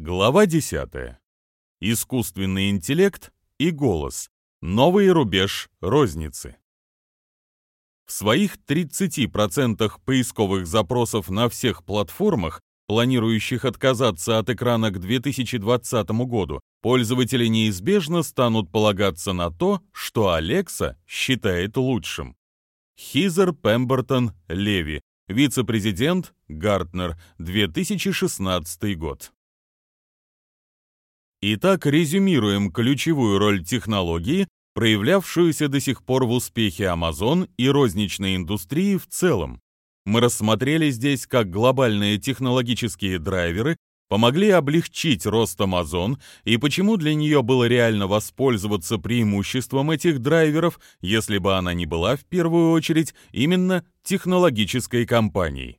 Глава 10. Искусственный интеллект и голос. Новый рубеж розницы. В своих 30% поисковых запросов на всех платформах, планирующих отказаться от экрана к 2020 году, пользователи неизбежно станут полагаться на то, что Алекса считает лучшим. Хизер Пембертон Леви, вице-президент Гартнер, 2016 год. Итак, резюмируем ключевую роль технологии, проявлявшуюся до сих пор в успехе Amazon и розничной индустрии в целом. Мы рассмотрели здесь, как глобальные технологические драйверы помогли облегчить рост Amazon и почему для нее было реально воспользоваться преимуществом этих драйверов, если бы она не была в первую очередь именно технологической компанией.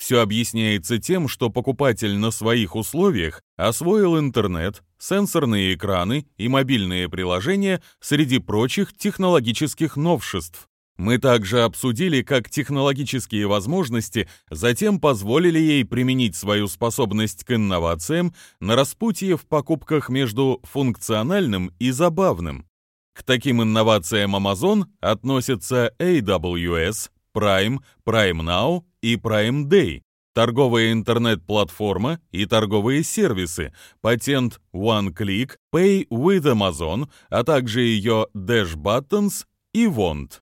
Все объясняется тем, что покупатель на своих условиях освоил интернет, сенсорные экраны и мобильные приложения среди прочих технологических новшеств. Мы также обсудили, как технологические возможности затем позволили ей применить свою способность к инновациям на распутье в покупках между функциональным и забавным. К таким инновациям Amazon относятся AWS, Prime, Prime Now и Prime Day, торговая интернет-платформа и торговые сервисы, патент One-Click, Pay with Amazon, а также ее Dash Buttons и Want.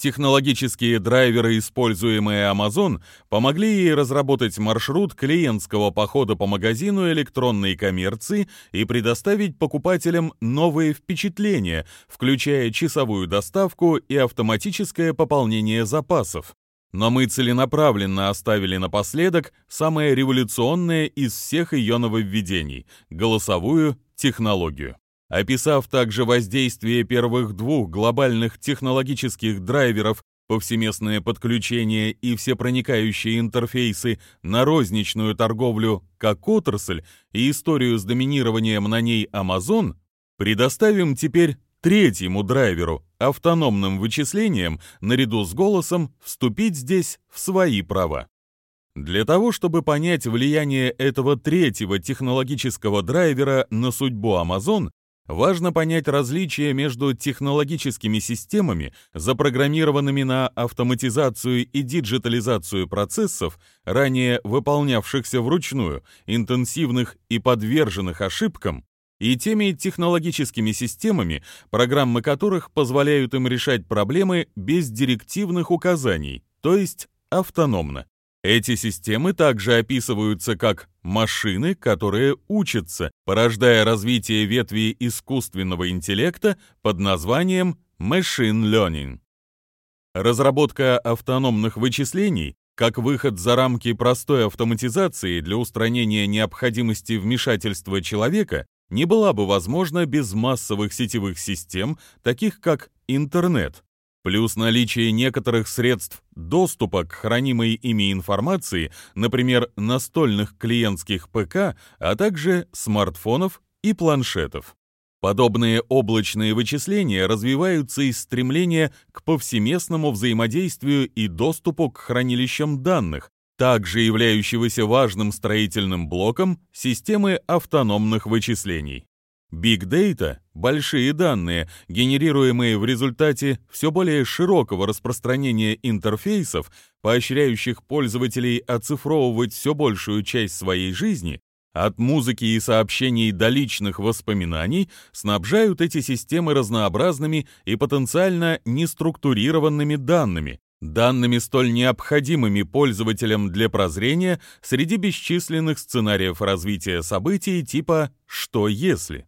Технологические драйверы, используемые Amazon, помогли ей разработать маршрут клиентского похода по магазину электронной коммерции и предоставить покупателям новые впечатления, включая часовую доставку и автоматическое пополнение запасов. Но мы целенаправленно оставили напоследок самое революционное из всех ее нововведений — голосовую технологию. Описав также воздействие первых двух глобальных технологических драйверов повсеместное подключение и всепроникающие интерфейсы на розничную торговлю как отрасль и историю с доминированием на ней Amazon, предоставим теперь третьему драйверу, автономным вычислениям, наряду с голосом, вступить здесь в свои права. Для того, чтобы понять влияние этого третьего технологического драйвера на судьбу Amazon, важно понять различия между технологическими системами, запрограммированными на автоматизацию и диджитализацию процессов, ранее выполнявшихся вручную, интенсивных и подверженных ошибкам, и теми технологическими системами, программы которых позволяют им решать проблемы без директивных указаний, то есть автономно. Эти системы также описываются как машины, которые учатся, порождая развитие ветви искусственного интеллекта под названием Machine Learning. Разработка автономных вычислений как выход за рамки простой автоматизации для устранения необходимости вмешательства человека не была бы возможна без массовых сетевых систем, таких как интернет, плюс наличие некоторых средств доступа к хранимой ими информации, например, настольных клиентских ПК, а также смартфонов и планшетов. Подобные облачные вычисления развиваются из стремления к повсеместному взаимодействию и доступу к хранилищам данных, также являющегося важным строительным блоком системы автономных вычислений. Big Data – большие данные, генерируемые в результате все более широкого распространения интерфейсов, поощряющих пользователей оцифровывать все большую часть своей жизни, от музыки и сообщений до личных воспоминаний снабжают эти системы разнообразными и потенциально неструктурированными данными, данными столь необходимыми пользователям для прозрения среди бесчисленных сценариев развития событий типа «что если?».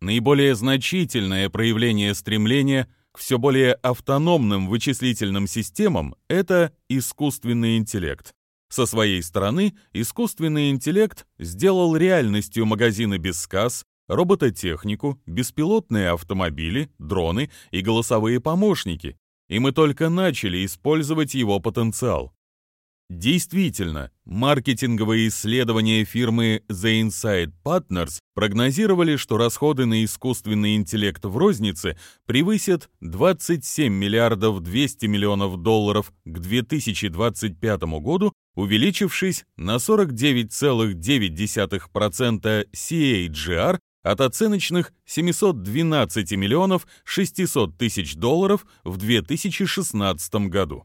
Наиболее значительное проявление стремления к все более автономным вычислительным системам — это искусственный интеллект. Со своей стороны, искусственный интеллект сделал реальностью магазины без сказ, робототехнику, беспилотные автомобили, дроны и голосовые помощники, и мы только начали использовать его потенциал. Действительно, маркетинговые исследования фирмы The Inside Partners прогнозировали, что расходы на искусственный интеллект в рознице превысят 27 миллиардов 200 миллионов долларов к 2025 году, увеличившись на 49,9% CAGR от оценочных 712 миллионов 600 тысяч долларов в 2016 году.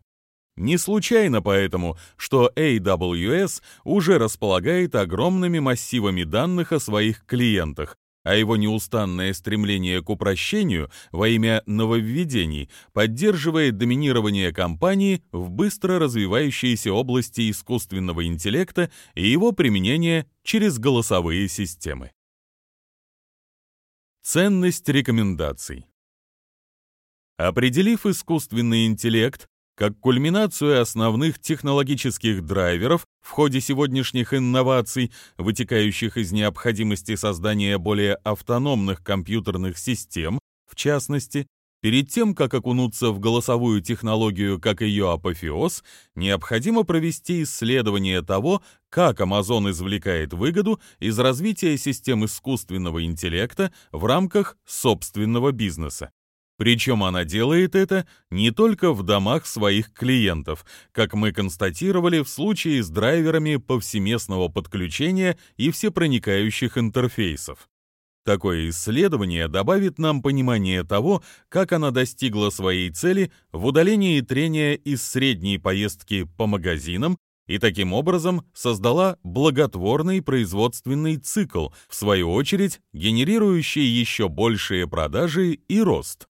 Не случайно поэтому, что AWS уже располагает огромными массивами данных о своих клиентах, а его неустанное стремление к упрощению во имя нововведений поддерживает доминирование компании в быстро развивающейся области искусственного интеллекта и его применение через голосовые системы. Ценность рекомендаций. Определив искусственный интеллект как кульминацию основных технологических драйверов в ходе сегодняшних инноваций, вытекающих из необходимости создания более автономных компьютерных систем, в частности, перед тем, как окунуться в голосовую технологию как ее апофеоз, необходимо провести исследование того, как Amazon извлекает выгоду из развития систем искусственного интеллекта в рамках собственного бизнеса. Причем она делает это не только в домах своих клиентов, как мы констатировали в случае с драйверами повсеместного подключения и всепроникающих интерфейсов. Такое исследование добавит нам понимание того, как она достигла своей цели в удалении трения из средней поездки по магазинам и таким образом создала благотворный производственный цикл, в свою очередь генерирующий еще большие продажи и рост.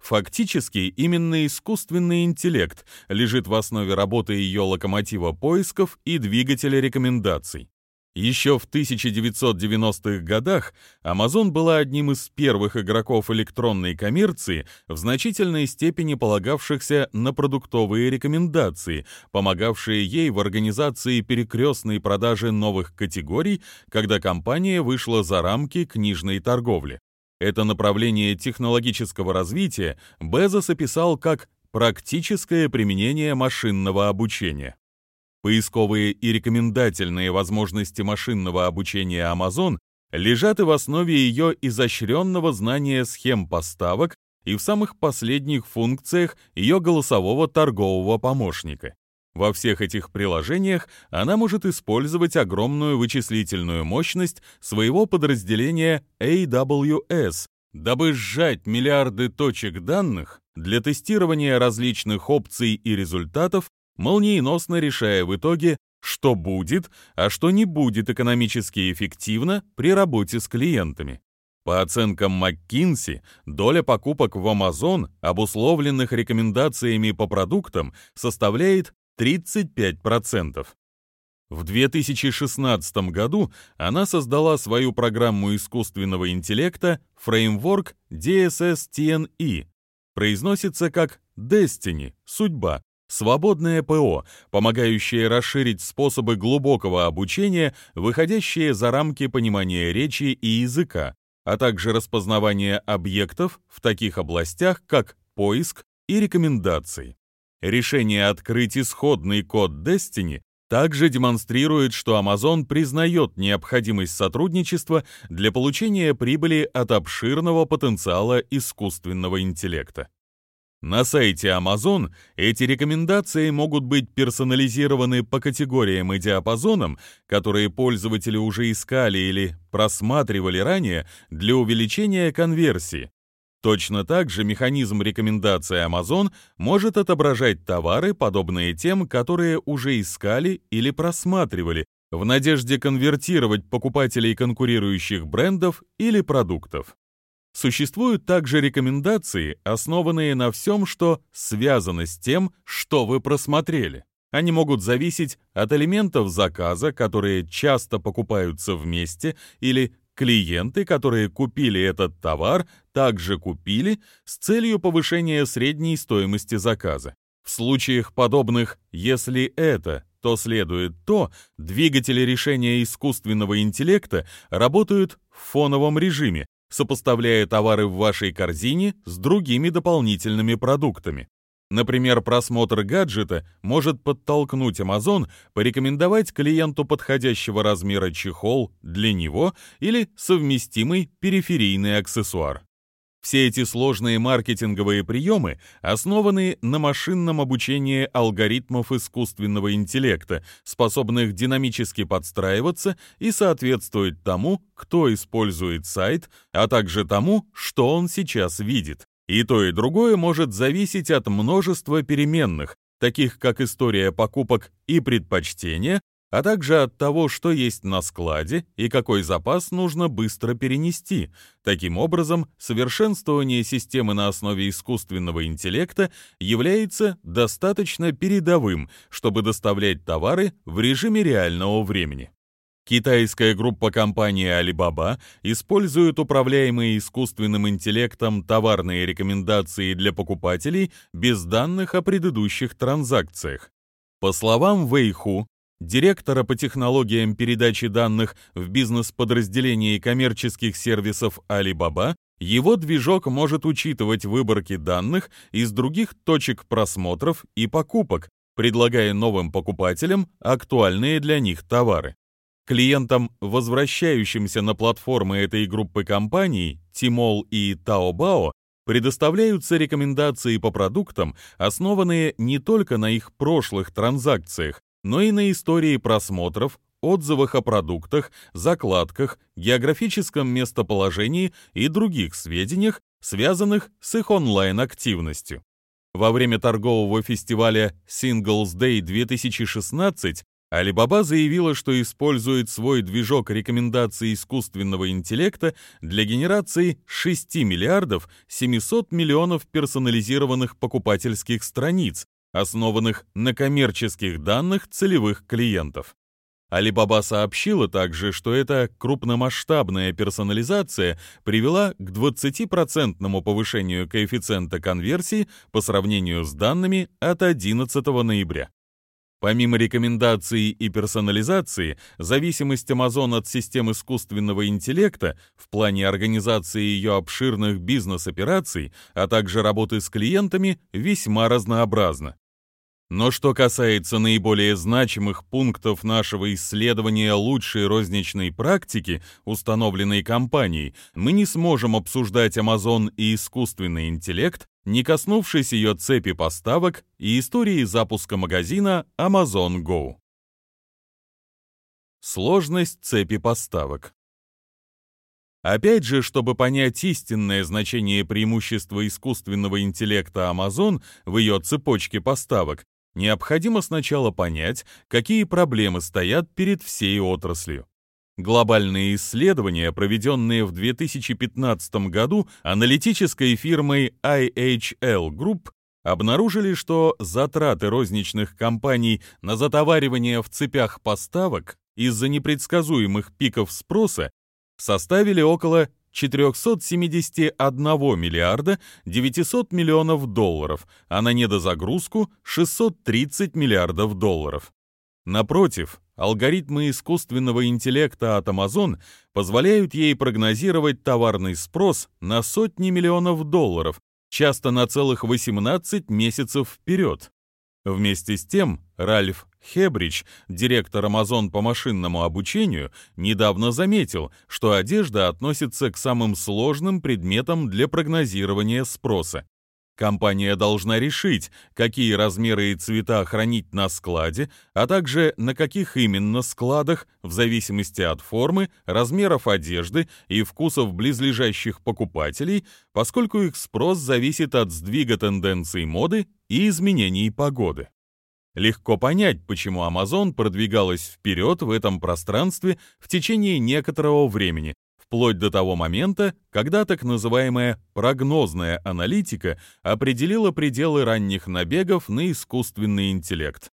Фактически, именно искусственный интеллект лежит в основе работы ее локомотива поисков и двигателя рекомендаций. Еще в 1990-х годах Amazon была одним из первых игроков электронной коммерции, в значительной степени полагавшихся на продуктовые рекомендации, помогавшие ей в организации перекрестной продажи новых категорий, когда компания вышла за рамки книжной торговли. Это направление технологического развития Безос описал как практическое применение машинного обучения. Поисковые и рекомендательные возможности машинного обучения Amazon лежат и в основе ее изощренного знания схем поставок и в самых последних функциях ее голосового торгового помощника. Во всех этих приложениях она может использовать огромную вычислительную мощность своего подразделения AWS, дабы сжать миллиарды точек данных для тестирования различных опций и результатов, молниеносно решая в итоге, что будет, а что не будет экономически эффективно при работе с клиентами. По оценкам McKinsey, доля покупок в Amazon, обусловленных рекомендациями по продуктам, составляет 35%. В 2016 году она создала свою программу искусственного интеллекта Framework DSS-TNE. Произносится как Destiny, судьба, свободное ПО, помогающее расширить способы глубокого обучения, выходящие за рамки понимания речи и языка, а также распознавание объектов в таких областях, как поиск и рекомендации. Решение открыть исходный код Destiny также демонстрирует, что Amazon признает необходимость сотрудничества для получения прибыли от обширного потенциала искусственного интеллекта. На сайте Amazon эти рекомендации могут быть персонализированы по категориям и диапазонам, которые пользователи уже искали или просматривали ранее для увеличения конверсии, Точно так же механизм рекомендации Amazon может отображать товары, подобные тем, которые уже искали или просматривали, в надежде конвертировать покупателей конкурирующих брендов или продуктов. Существуют также рекомендации, основанные на всем, что связано с тем, что вы просмотрели. Они могут зависеть от элементов заказа, которые часто покупаются вместе, или Клиенты, которые купили этот товар, также купили с целью повышения средней стоимости заказа. В случаях подобных «если это», то следует то, двигатели решения искусственного интеллекта работают в фоновом режиме, сопоставляя товары в вашей корзине с другими дополнительными продуктами. Например, просмотр гаджета может подтолкнуть Amazon порекомендовать клиенту подходящего размера чехол для него или совместимый периферийный аксессуар. Все эти сложные маркетинговые приемы основаны на машинном обучении алгоритмов искусственного интеллекта, способных динамически подстраиваться и соответствовать тому, кто использует сайт, а также тому, что он сейчас видит. И то, и другое может зависеть от множества переменных, таких как история покупок и предпочтения, а также от того, что есть на складе и какой запас нужно быстро перенести. Таким образом, совершенствование системы на основе искусственного интеллекта является достаточно передовым, чтобы доставлять товары в режиме реального времени. Китайская группа компании Alibaba использует управляемые искусственным интеллектом товарные рекомендации для покупателей без данных о предыдущих транзакциях. По словам Вэйху, директора по технологиям передачи данных в бизнес-подразделении коммерческих сервисов Alibaba, его движок может учитывать выборки данных из других точек просмотров и покупок, предлагая новым покупателям актуальные для них товары. Клиентам, возвращающимся на платформы этой группы компаний, Tmall и Taobao, предоставляются рекомендации по продуктам, основанные не только на их прошлых транзакциях, но и на истории просмотров, отзывах о продуктах, закладках, географическом местоположении и других сведениях, связанных с их онлайн-активностью. Во время торгового фестиваля Singles Day 2016 Alibaba заявила, что использует свой движок рекомендаций искусственного интеллекта для генерации 6 миллиардов 700 миллионов персонализированных покупательских страниц, основанных на коммерческих данных целевых клиентов. Alibaba сообщила также, что эта крупномасштабная персонализация привела к 20% повышению коэффициента конверсии по сравнению с данными от 11 ноября. Помимо рекомендаций и персонализации, зависимость Amazon от систем искусственного интеллекта в плане организации ее обширных бизнес-операций, а также работы с клиентами, весьма разнообразна. Но что касается наиболее значимых пунктов нашего исследования лучшей розничной практики, установленной компанией, мы не сможем обсуждать Amazon и искусственный интеллект, не коснувшись ее цепи поставок и истории запуска магазина Amazon Go. Сложность цепи поставок Опять же, чтобы понять истинное значение преимущества искусственного интеллекта Amazon в ее цепочке поставок, необходимо сначала понять, какие проблемы стоят перед всей отраслью. Глобальные исследования, проведенные в 2015 году аналитической фирмой IHL Group, обнаружили, что затраты розничных компаний на затоваривание в цепях поставок из-за непредсказуемых пиков спроса составили около 471 миллиарда 900 миллионов долларов, а на недозагрузку 630 миллиардов долларов. Напротив, алгоритмы искусственного интеллекта от Amazon позволяют ей прогнозировать товарный спрос на сотни миллионов долларов, часто на целых 18 месяцев вперед. Вместе с тем, Ральф Хебрич, директор Amazon по машинному обучению, недавно заметил, что одежда относится к самым сложным предметам для прогнозирования спроса. Компания должна решить, какие размеры и цвета хранить на складе, а также на каких именно складах, в зависимости от формы, размеров одежды и вкусов близлежащих покупателей, поскольку их спрос зависит от сдвига тенденций моды и изменений погоды. Легко понять, почему Amazon продвигалась вперед в этом пространстве в течение некоторого времени, вплоть до того момента, когда так называемая прогнозная аналитика определила пределы ранних набегов на искусственный интеллект.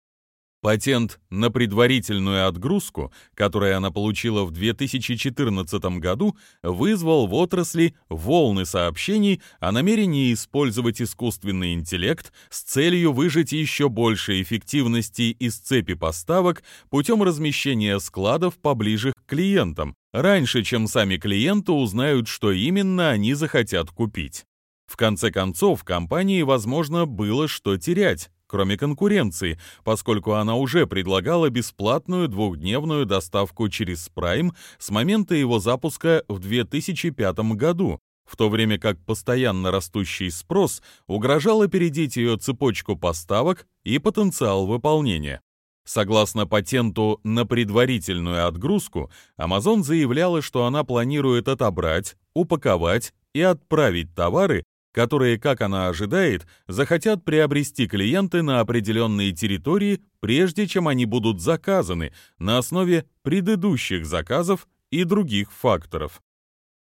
Патент на предварительную отгрузку, который она получила в 2014 году, вызвал в отрасли волны сообщений о намерении использовать искусственный интеллект с целью выжать еще больше эффективности из цепи поставок путем размещения складов поближе к клиентам, раньше, чем сами клиенты узнают, что именно они захотят купить. В конце концов, компании, возможно, было что терять, кроме конкуренции, поскольку она уже предлагала бесплатную двухдневную доставку через Prime с момента его запуска в 2005 году, в то время как постоянно растущий спрос угрожал опередить ее цепочку поставок и потенциал выполнения. Согласно патенту на предварительную отгрузку, Amazon заявляла, что она планирует отобрать, упаковать и отправить товары которые, как она ожидает, захотят приобрести клиенты на определенные территории, прежде чем они будут заказаны на основе предыдущих заказов и других факторов.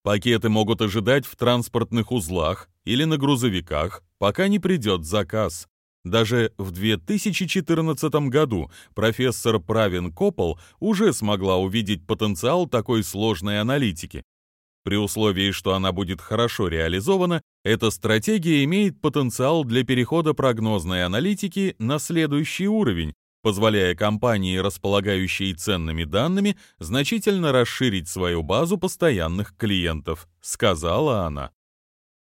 Пакеты могут ожидать в транспортных узлах или на грузовиках, пока не придет заказ. Даже в 2014 году профессор Правин Копол уже смогла увидеть потенциал такой сложной аналитики. При условии, что она будет хорошо реализована, эта стратегия имеет потенциал для перехода прогнозной аналитики на следующий уровень, позволяя компании, располагающей ценными данными, значительно расширить свою базу постоянных клиентов, сказала она.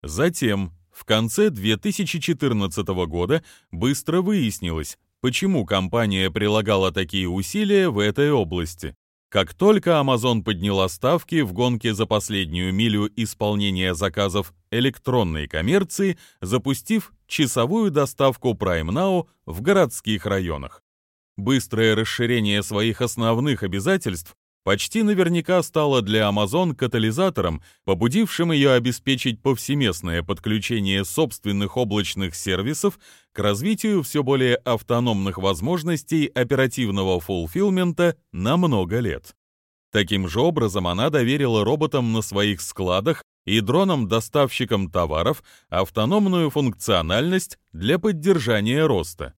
Затем, в конце 2014 года, быстро выяснилось, почему компания прилагала такие усилия в этой области. Как только Amazon подняла ставки в гонке за последнюю милю исполнения заказов электронной коммерции, запустив часовую доставку Prime Now в городских районах. Быстрое расширение своих основных обязательств почти наверняка стало для Amazon катализатором, побудившим ее обеспечить повсеместное подключение собственных облачных сервисов к развитию все более автономных возможностей оперативного фулфилмента на много лет. Таким же образом она доверила роботам на своих складах и дронам-доставщикам товаров автономную функциональность для поддержания роста.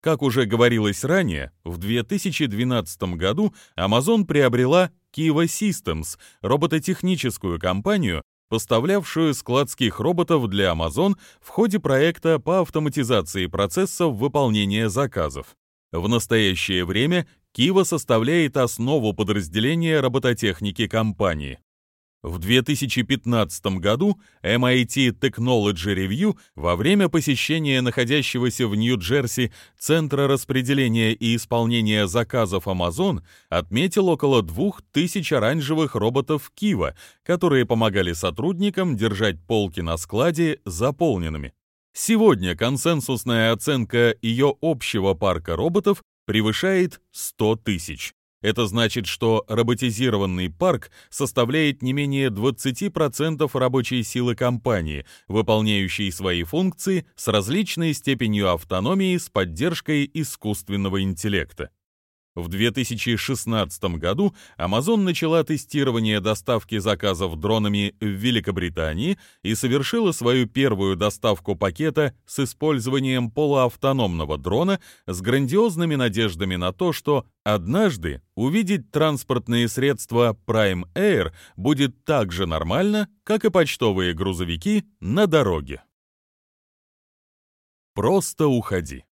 Как уже говорилось ранее, в 2012 году Amazon приобрела Kiva Systems, робототехническую компанию, поставлявшую складских роботов для Amazon в ходе проекта по автоматизации процессов выполнения заказов. В настоящее время Kiva составляет основу подразделения робототехники компании. В 2015 году MIT Technology Review во время посещения находящегося в Нью-Джерси Центра распределения и исполнения заказов Amazon отметил около 2000 оранжевых роботов Kiva, которые помогали сотрудникам держать полки на складе заполненными. Сегодня консенсусная оценка ее общего парка роботов превышает 100 тысяч. Это значит, что роботизированный парк составляет не менее 20% рабочей силы компании, выполняющей свои функции с различной степенью автономии с поддержкой искусственного интеллекта. В 2016 году Amazon начала тестирование доставки заказов дронами в Великобритании и совершила свою первую доставку пакета с использованием полуавтономного дрона с грандиозными надеждами на то, что однажды увидеть транспортные средства Prime Air будет так же нормально, как и почтовые грузовики на дороге. Просто уходи.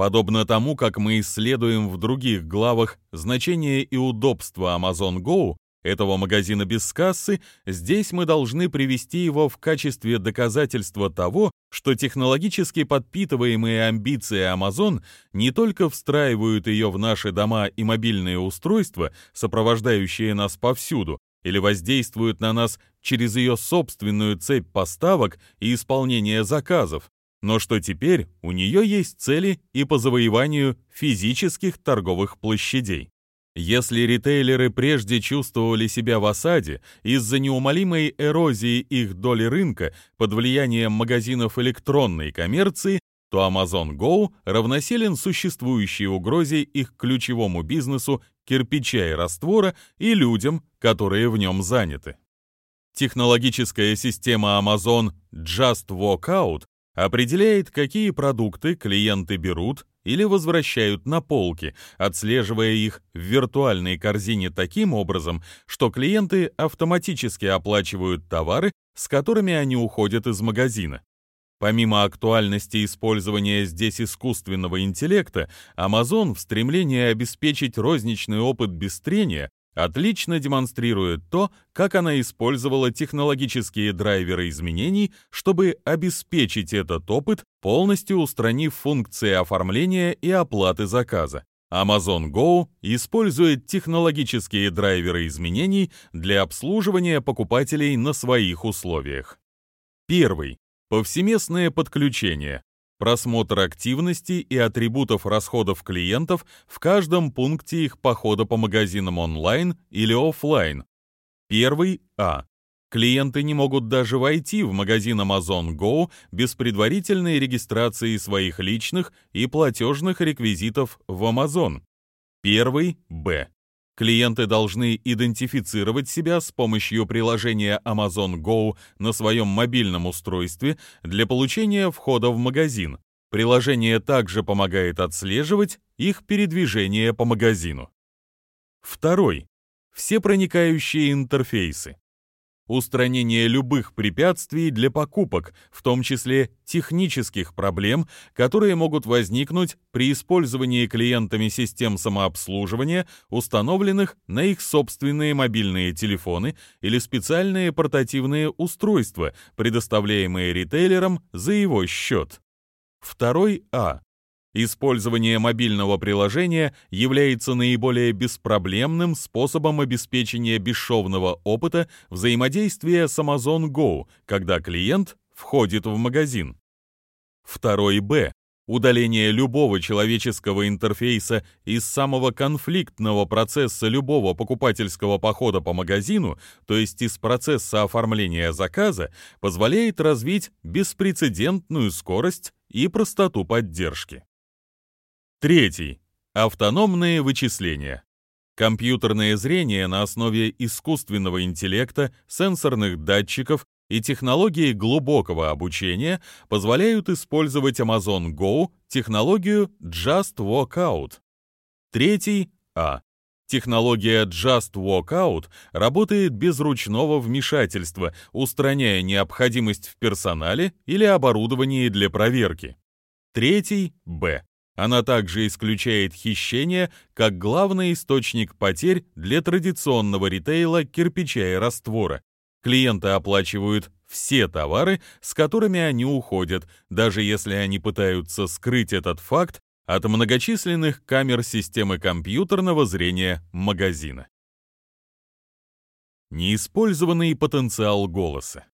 Подобно тому, как мы исследуем в других главах значение и удобство Amazon Go, этого магазина без кассы, здесь мы должны привести его в качестве доказательства того, что технологически подпитываемые амбиции Amazon не только встраивают ее в наши дома и мобильные устройства, сопровождающие нас повсюду, или воздействуют на нас через ее собственную цепь поставок и исполнения заказов, но что теперь у нее есть цели и по завоеванию физических торговых площадей. Если ритейлеры прежде чувствовали себя в осаде из-за неумолимой эрозии их доли рынка под влиянием магазинов электронной коммерции, то Amazon Go равносилен существующей угрозе их ключевому бизнесу кирпича и раствора и людям, которые в нем заняты. Технологическая система Amazon Just Walk Out определяет, какие продукты клиенты берут или возвращают на полки, отслеживая их в виртуальной корзине таким образом, что клиенты автоматически оплачивают товары, с которыми они уходят из магазина. Помимо актуальности использования здесь искусственного интеллекта, Amazon в стремлении обеспечить розничный опыт без трения отлично демонстрирует то, как она использовала технологические драйверы изменений, чтобы обеспечить этот опыт, полностью устранив функции оформления и оплаты заказа. Amazon Go использует технологические драйверы изменений для обслуживания покупателей на своих условиях. Первый. Повсеместное подключение. Просмотр активности и атрибутов расходов клиентов в каждом пункте их похода по магазинам онлайн или офлайн. Первый А. Клиенты не могут даже войти в магазин Amazon Go без предварительной регистрации своих личных и платежных реквизитов в Amazon. Первый Б. Клиенты должны идентифицировать себя с помощью приложения Amazon Go на своем мобильном устройстве для получения входа в магазин. Приложение также помогает отслеживать их передвижение по магазину. Второй. Все проникающие интерфейсы устранение любых препятствий для покупок, в том числе технических проблем, которые могут возникнуть при использовании клиентами систем самообслуживания, установленных на их собственные мобильные телефоны или специальные портативные устройства, предоставляемые ритейлером за его счет. Второй А. Использование мобильного приложения является наиболее беспроблемным способом обеспечения бесшовного опыта взаимодействия с Amazon Go, когда клиент входит в магазин. Второй Б. Удаление любого человеческого интерфейса из самого конфликтного процесса любого покупательского похода по магазину, то есть из процесса оформления заказа, позволяет развить беспрецедентную скорость и простоту поддержки. Третий. Автономные вычисления. Компьютерное зрение на основе искусственного интеллекта, сенсорных датчиков и технологии глубокого обучения позволяют использовать Amazon Go технологию Just Walk Out. Третий А. Технология Just Walk Out работает без ручного вмешательства, устраняя необходимость в персонале или оборудовании для проверки. Третий Б. Она также исключает хищение как главный источник потерь для традиционного ритейла кирпича и раствора. Клиенты оплачивают все товары, с которыми они уходят, даже если они пытаются скрыть этот факт от многочисленных камер системы компьютерного зрения магазина. Неиспользованный потенциал голоса.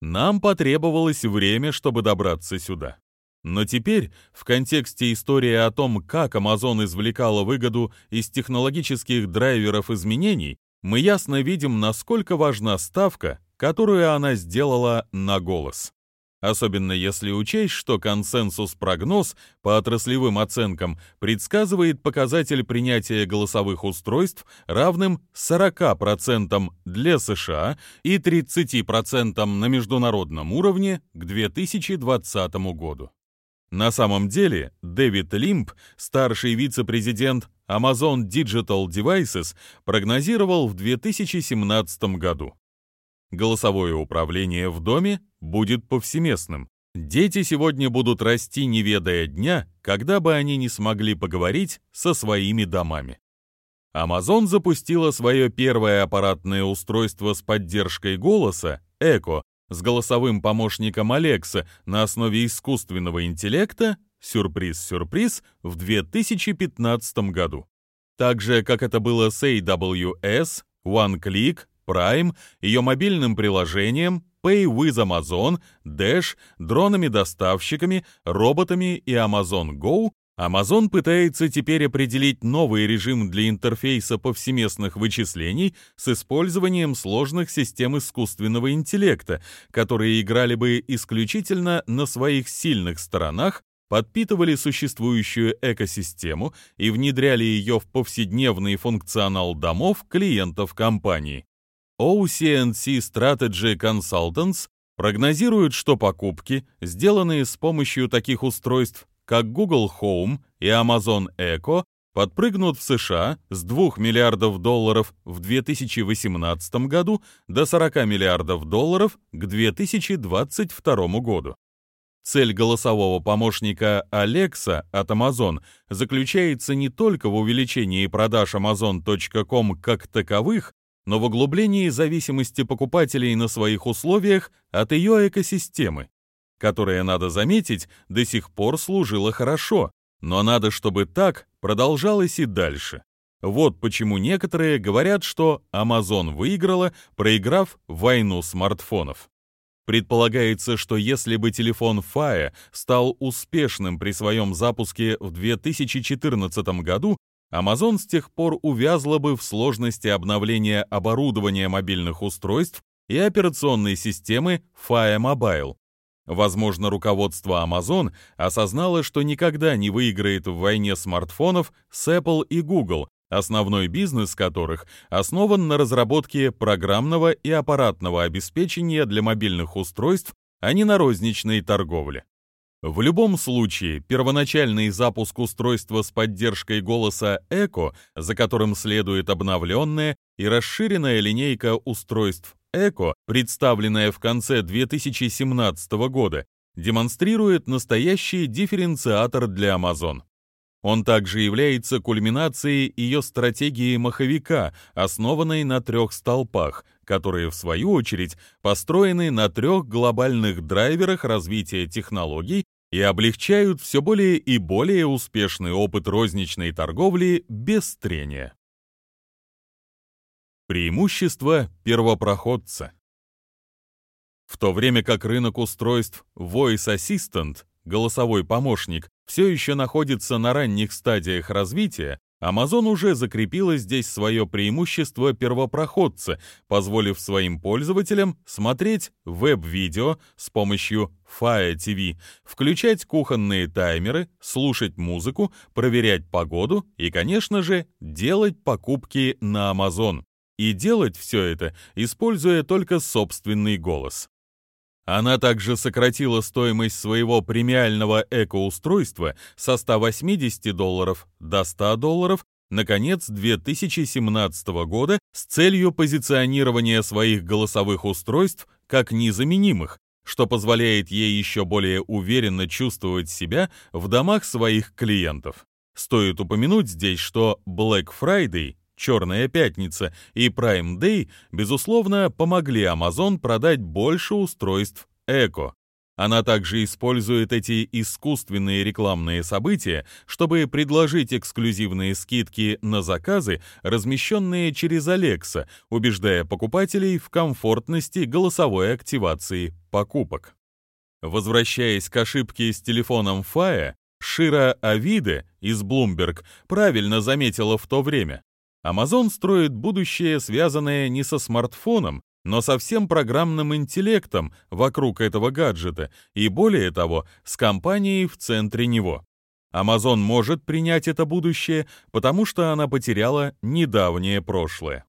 Нам потребовалось время, чтобы добраться сюда. Но теперь, в контексте истории о том, как Amazon извлекала выгоду из технологических драйверов изменений, мы ясно видим, насколько важна ставка, которую она сделала на голос. Особенно если учесть, что консенсус-прогноз по отраслевым оценкам предсказывает показатель принятия голосовых устройств равным 40% для США и 30% на международном уровне к 2020 году. На самом деле, Дэвид Лимп, старший вице-президент Amazon Digital Devices, прогнозировал в 2017 году. Голосовое управление в доме будет повсеместным. Дети сегодня будут расти, не ведая дня, когда бы они не смогли поговорить со своими домами. Amazon запустила свое первое аппаратное устройство с поддержкой голоса, Echo, с голосовым помощником Alexa на основе искусственного интеллекта, сюрприз-сюрприз, в 2015 году. Так же, как это было с AWS, OneClick, Prime, ее мобильным приложением, Pay with Amazon, Dash, дронами-доставщиками, роботами и Amazon Go, Amazon пытается теперь определить новый режим для интерфейса повсеместных вычислений с использованием сложных систем искусственного интеллекта, которые играли бы исключительно на своих сильных сторонах, подпитывали существующую экосистему и внедряли ее в повседневный функционал домов клиентов компании. OCNC Strategy Consultants прогнозирует, что покупки, сделанные с помощью таких устройств, как Google Home и Amazon Echo подпрыгнут в США с 2 миллиардов долларов в 2018 году до 40 миллиардов долларов к 2022 году. Цель голосового помощника Alexa от Amazon заключается не только в увеличении продаж Amazon.com как таковых, но в углублении зависимости покупателей на своих условиях от ее экосистемы, которая, надо заметить, до сих пор служила хорошо, но надо, чтобы так продолжалось и дальше. Вот почему некоторые говорят, что Amazon выиграла, проиграв войну смартфонов. Предполагается, что если бы телефон Fire стал успешным при своем запуске в 2014 году, Amazon с тех пор увязла бы в сложности обновления оборудования мобильных устройств и операционной системы Fire Mobile. Возможно, руководство Amazon осознало, что никогда не выиграет в войне смартфонов с Apple и Google, основной бизнес которых основан на разработке программного и аппаратного обеспечения для мобильных устройств, а не на розничной торговле. В любом случае, первоначальный запуск устройства с поддержкой голоса Echo, за которым следует обновленная и расширенная линейка устройств Echo, представленная в конце 2017 года, демонстрирует настоящий дифференциатор для Amazon. Он также является кульминацией ее стратегии маховика, основанной на трех столпах, которые, в свою очередь, построены на трех глобальных драйверах развития технологий и облегчают все более и более успешный опыт розничной торговли без трения. Преимущество первопроходца В то время как рынок устройств Voice Assistant, голосовой помощник, все еще находится на ранних стадиях развития, Amazon уже закрепила здесь свое преимущество первопроходца, позволив своим пользователям смотреть веб-видео с помощью Fire TV, включать кухонные таймеры, слушать музыку, проверять погоду и, конечно же, делать покупки на Amazon. И делать все это, используя только собственный голос. Она также сократила стоимость своего премиального экоустройства со 180 долларов до 100 долларов на конец 2017 года с целью позиционирования своих голосовых устройств как незаменимых, что позволяет ей еще более уверенно чувствовать себя в домах своих клиентов. Стоит упомянуть здесь, что Black Friday Черная пятница и Prime Day, безусловно, помогли Amazon продать больше устройств Echo. Она также использует эти искусственные рекламные события, чтобы предложить эксклюзивные скидки на заказы, размещенные через Alexa, убеждая покупателей в комфортности голосовой активации покупок. Возвращаясь к ошибке с телефоном Fire, Шира Авиде из Bloomberg правильно заметила в то время. Amazon строит будущее, связанное не со смартфоном, но со всем программным интеллектом вокруг этого гаджета и, более того, с компанией в центре него. Amazon может принять это будущее, потому что она потеряла недавнее прошлое.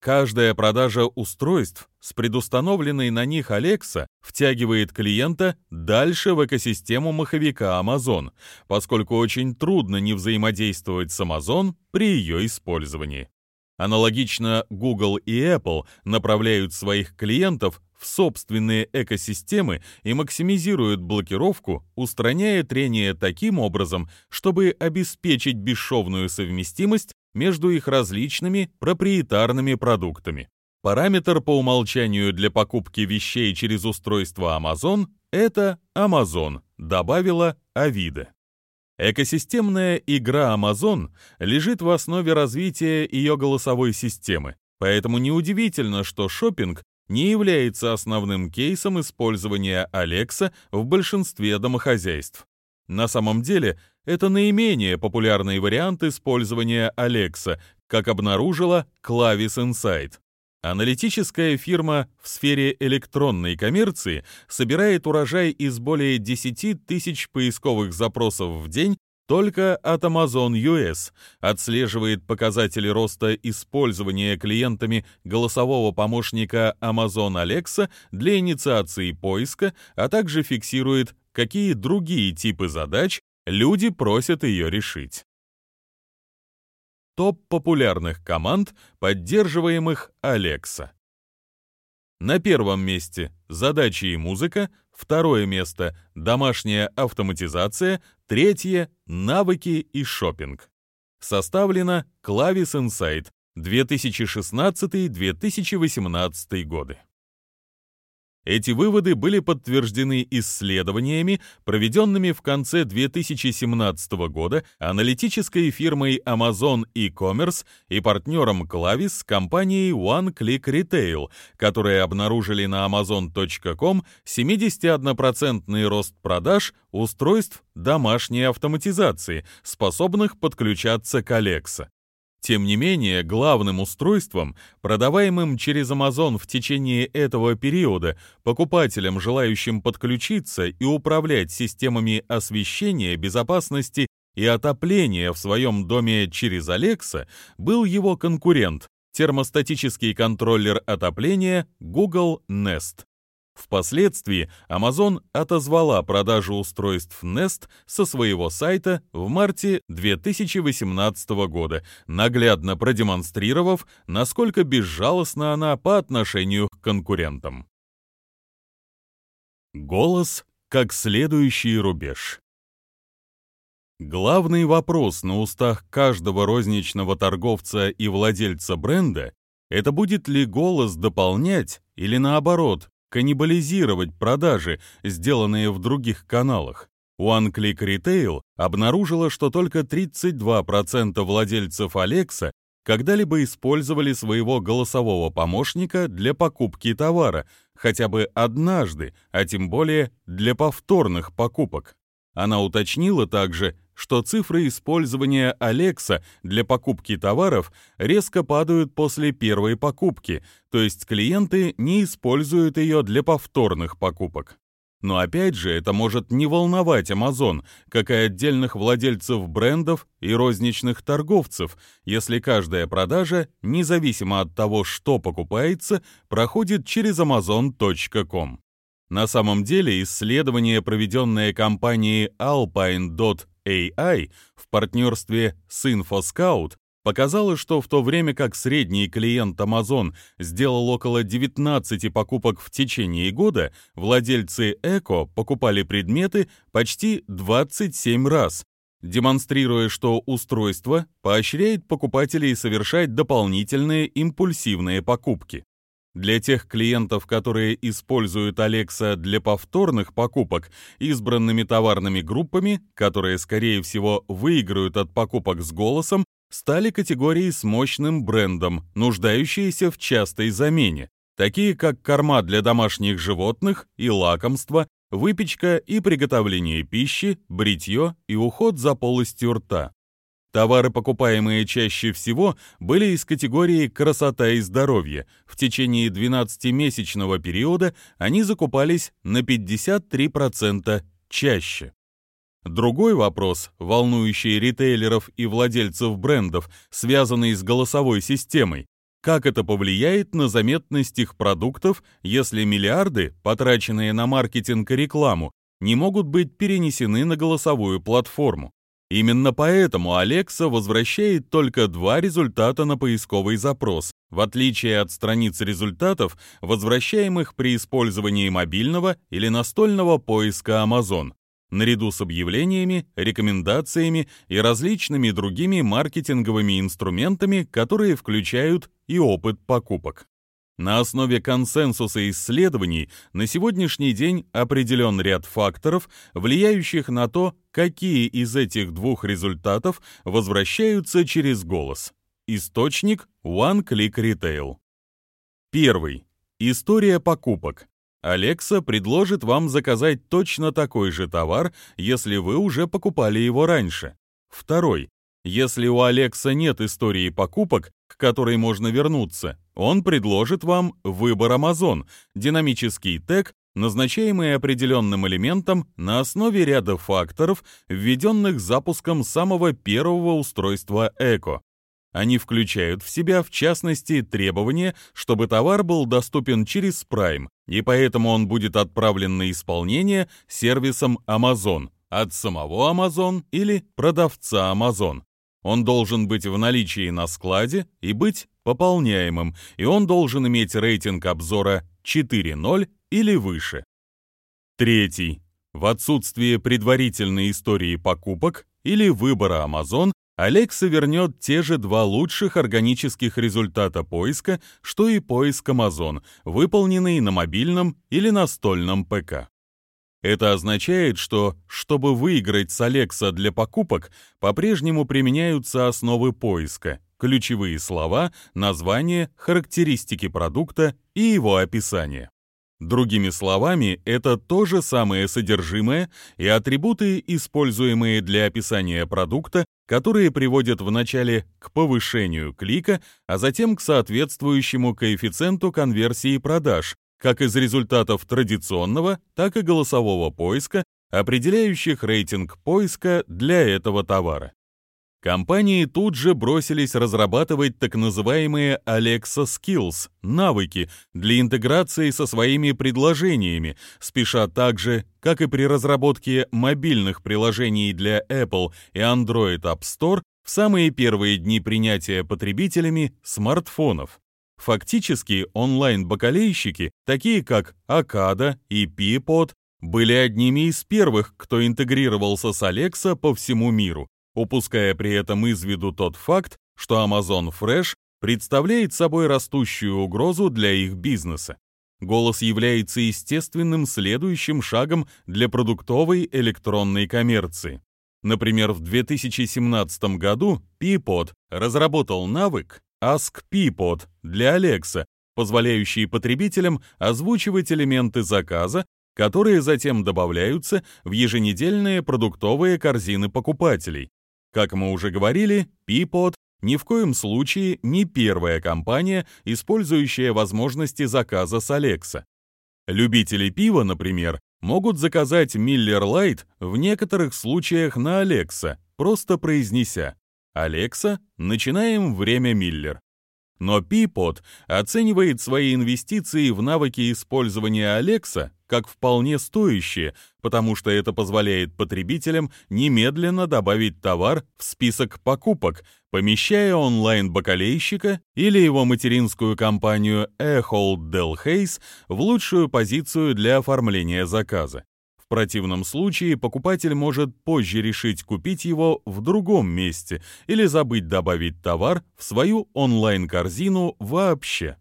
Каждая продажа устройств с предустановленной на них Alexa втягивает клиента дальше в экосистему маховика Amazon, поскольку очень трудно не взаимодействовать с Amazon при ее использовании. Аналогично Google и Apple направляют своих клиентов в собственные экосистемы и максимизируют блокировку, устраняя трение таким образом, чтобы обеспечить бесшовную совместимость между их различными проприетарными продуктами. Параметр по умолчанию для покупки вещей через устройство Amazon – это Amazon, добавила Авида. Экосистемная игра Amazon лежит в основе развития ее голосовой системы, поэтому неудивительно, что шопинг не является основным кейсом использования Alexa в большинстве домохозяйств. На самом деле, это наименее популярный вариант использования Alexa, как обнаружила Clavis Insight. Аналитическая фирма в сфере электронной коммерции собирает урожай из более 10 тысяч поисковых запросов в день только от Amazon US, отслеживает показатели роста использования клиентами голосового помощника Amazon Alexa для инициации поиска, а также фиксирует, какие другие типы задач люди просят ее решить. Топ популярных команд, поддерживаемых Alexa. На первом месте задачи и музыка, второе место – домашняя автоматизация, третье – навыки и шопинг. Составлено Clavis Insight 2016-2018 годы. Эти выводы были подтверждены исследованиями, проведенными в конце 2017 года аналитической фирмой Amazon e-commerce и партнером Clavis компанией One Click Retail, которые обнаружили на amazon.com 71% рост продаж устройств домашней автоматизации, способных подключаться к Alexa. Тем не менее, главным устройством, продаваемым через Amazon в течение этого периода покупателям, желающим подключиться и управлять системами освещения, безопасности и отопления в своем доме через Alexa, был его конкурент – термостатический контроллер отопления Google Nest. Впоследствии Amazon отозвала продажу устройств Nest со своего сайта в марте 2018 года, наглядно продемонстрировав, насколько безжалостна она по отношению к конкурентам. Голос как следующий рубеж. Главный вопрос на устах каждого розничного торговца и владельца бренда – это будет ли голос дополнять или наоборот каннибализировать продажи, сделанные в других каналах. One Click Retail обнаружила, что только 32% владельцев Alexa когда-либо использовали своего голосового помощника для покупки товара, хотя бы однажды, а тем более для повторных покупок. Она уточнила также, что цифры использования Alexa для покупки товаров резко падают после первой покупки, то есть клиенты не используют ее для повторных покупок. Но опять же, это может не волновать Amazon, как и отдельных владельцев брендов и розничных торговцев, если каждая продажа, независимо от того, что покупается, проходит через amazon.com. На самом деле исследование, проведенное компанией Alpine.ai в партнерстве с InfoScout, показало, что в то время как средний клиент Amazon сделал около 19 покупок в течение года, владельцы Echo покупали предметы почти 27 раз, демонстрируя, что устройство поощряет покупателей совершать дополнительные импульсивные покупки. Для тех клиентов, которые используют Alexa для повторных покупок избранными товарными группами, которые, скорее всего, выиграют от покупок с голосом, стали категории с мощным брендом, нуждающиеся в частой замене, такие как корма для домашних животных и лакомства, выпечка и приготовление пищи, бритье и уход за полостью рта. Товары, покупаемые чаще всего, были из категории «красота и здоровье». В течение 12-месячного периода они закупались на 53% чаще. Другой вопрос, волнующий ритейлеров и владельцев брендов, связанный с голосовой системой. Как это повлияет на заметность их продуктов, если миллиарды, потраченные на маркетинг и рекламу, не могут быть перенесены на голосовую платформу? Именно поэтому Alexa возвращает только два результата на поисковый запрос, в отличие от страниц результатов, возвращаемых при использовании мобильного или настольного поиска Amazon, наряду с объявлениями, рекомендациями и различными другими маркетинговыми инструментами, которые включают и опыт покупок. На основе консенсуса исследований на сегодняшний день определен ряд факторов, влияющих на то, какие из этих двух результатов возвращаются через голос. Источник One Click Retail. Первый. История покупок. Alexa предложит вам заказать точно такой же товар, если вы уже покупали его раньше. Второй. Если у Alexa нет истории покупок, к которой можно вернуться, он предложит вам выбор Amazon, динамический тег, назначаемый определенным элементом на основе ряда факторов, введенных запуском самого первого устройства Echo. Они включают в себя, в частности, требование, чтобы товар был доступен через Prime, и поэтому он будет отправлен на исполнение сервисом Amazon от самого Amazon или продавца Amazon. Он должен быть в наличии на складе и быть пополняемым, и он должен иметь рейтинг обзора 4.0 или выше. Третий. В отсутствие предварительной истории покупок или выбора Amazon, Alexa вернет те же два лучших органических результата поиска, что и поиск Amazon, выполненный на мобильном или настольном ПК. Это означает, что, чтобы выиграть с Alexa для покупок, по-прежнему применяются основы поиска, ключевые слова, название, характеристики продукта и его описание. Другими словами, это то же самое содержимое и атрибуты, используемые для описания продукта, которые приводят вначале к повышению клика, а затем к соответствующему коэффициенту конверсии продаж, как из результатов традиционного, так и голосового поиска, определяющих рейтинг поиска для этого товара. Компании тут же бросились разрабатывать так называемые Alexa Skills — навыки для интеграции со своими предложениями, спеша так же, как и при разработке мобильных приложений для Apple и Android App Store в самые первые дни принятия потребителями смартфонов. Фактически онлайн-бакалейщики, такие как Акада и Peapod, были одними из первых, кто интегрировался с Alexa по всему миру, упуская при этом из виду тот факт, что Amazon Fresh представляет собой растущую угрозу для их бизнеса. Голос является естественным следующим шагом для продуктовой электронной коммерции. Например, в 2017 году Peapod разработал навык Ask Peapod для Alexa, позволяющий потребителям озвучивать элементы заказа, которые затем добавляются в еженедельные продуктовые корзины покупателей, как мы уже говорили, Peapod ни в коем случае не первая компания, использующая возможности заказа с Alexa. Любители пива, например, могут заказать Miller Lite в некоторых случаях на Alexa, просто произнеся «Alexa, начинаем время Миллер». Но Peapod оценивает свои инвестиции в навыки использования Alexa как вполне стоящие, потому что это позволяет потребителям немедленно добавить товар в список покупок, помещая онлайн-бакалейщика или его материнскую компанию Ahold Delhaize в лучшую позицию для оформления заказа. В противном случае покупатель может позже решить купить его в другом месте или забыть добавить товар в свою онлайн-корзину вообще.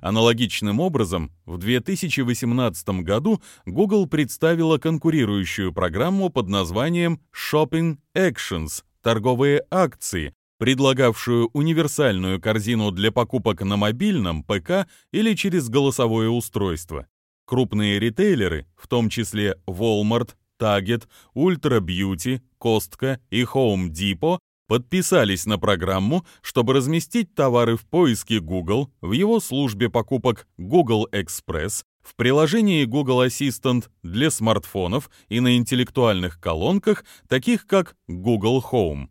Аналогичным образом, в 2018 году Google представила конкурирующую программу под названием Shopping Actions – торговые акции, предлагавшую универсальную корзину для покупок на мобильном, ПК или через голосовое устройство. Крупные ритейлеры, в том числе Walmart, Target, Ultra Beauty, Costco и Home Depot, подписались на программу, чтобы разместить товары в поиске Google, в его службе покупок Google Express, в приложении Google Assistant для смартфонов и на интеллектуальных колонках, таких как Google Home.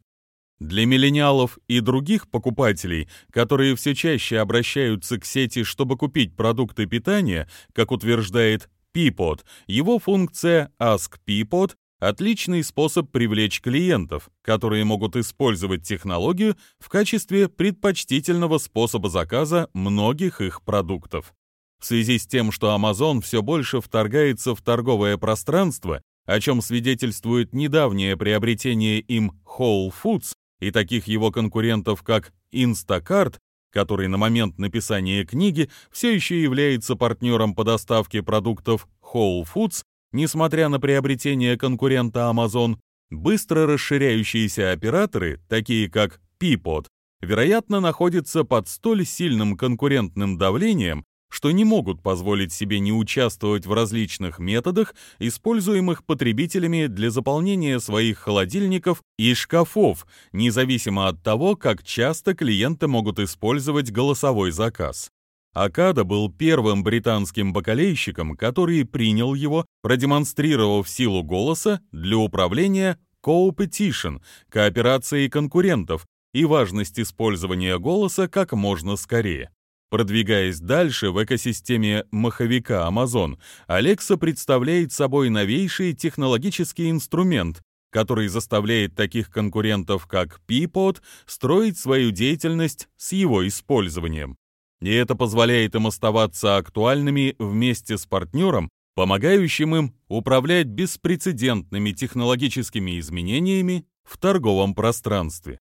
Для миллениалов и других покупателей, которые все чаще обращаются к сети, чтобы купить продукты питания, как утверждает Peapod, его функция Ask Peapod отличный способ привлечь клиентов, которые могут использовать технологию в качестве предпочтительного способа заказа многих их продуктов. В связи с тем, что Amazon все больше вторгается в торговое пространство, о чем свидетельствует недавнее приобретение им Whole Foods, и таких его конкурентов, как Instacart, который на момент написания книги все еще является партнером по доставке продуктов Whole Foods, несмотря на приобретение конкурента Amazon, быстро расширяющиеся операторы, такие как Peapod, вероятно, находятся под столь сильным конкурентным давлением, что не могут позволить себе не участвовать в различных методах, используемых потребителями для заполнения своих холодильников и шкафов, независимо от того, как часто клиенты могут использовать голосовой заказ. Акада был первым британским бакалейщиком, который принял его, продемонстрировав силу голоса для управления Co-Petition, кооперацией конкурентов, и важность использования голоса как можно скорее. Продвигаясь дальше в экосистеме маховика Amazon, Alexa представляет собой новейший технологический инструмент, который заставляет таких конкурентов, как Peapod, строить свою деятельность с его использованием. И это позволяет им оставаться актуальными вместе с партнером, помогающим им управлять беспрецедентными технологическими изменениями в торговом пространстве.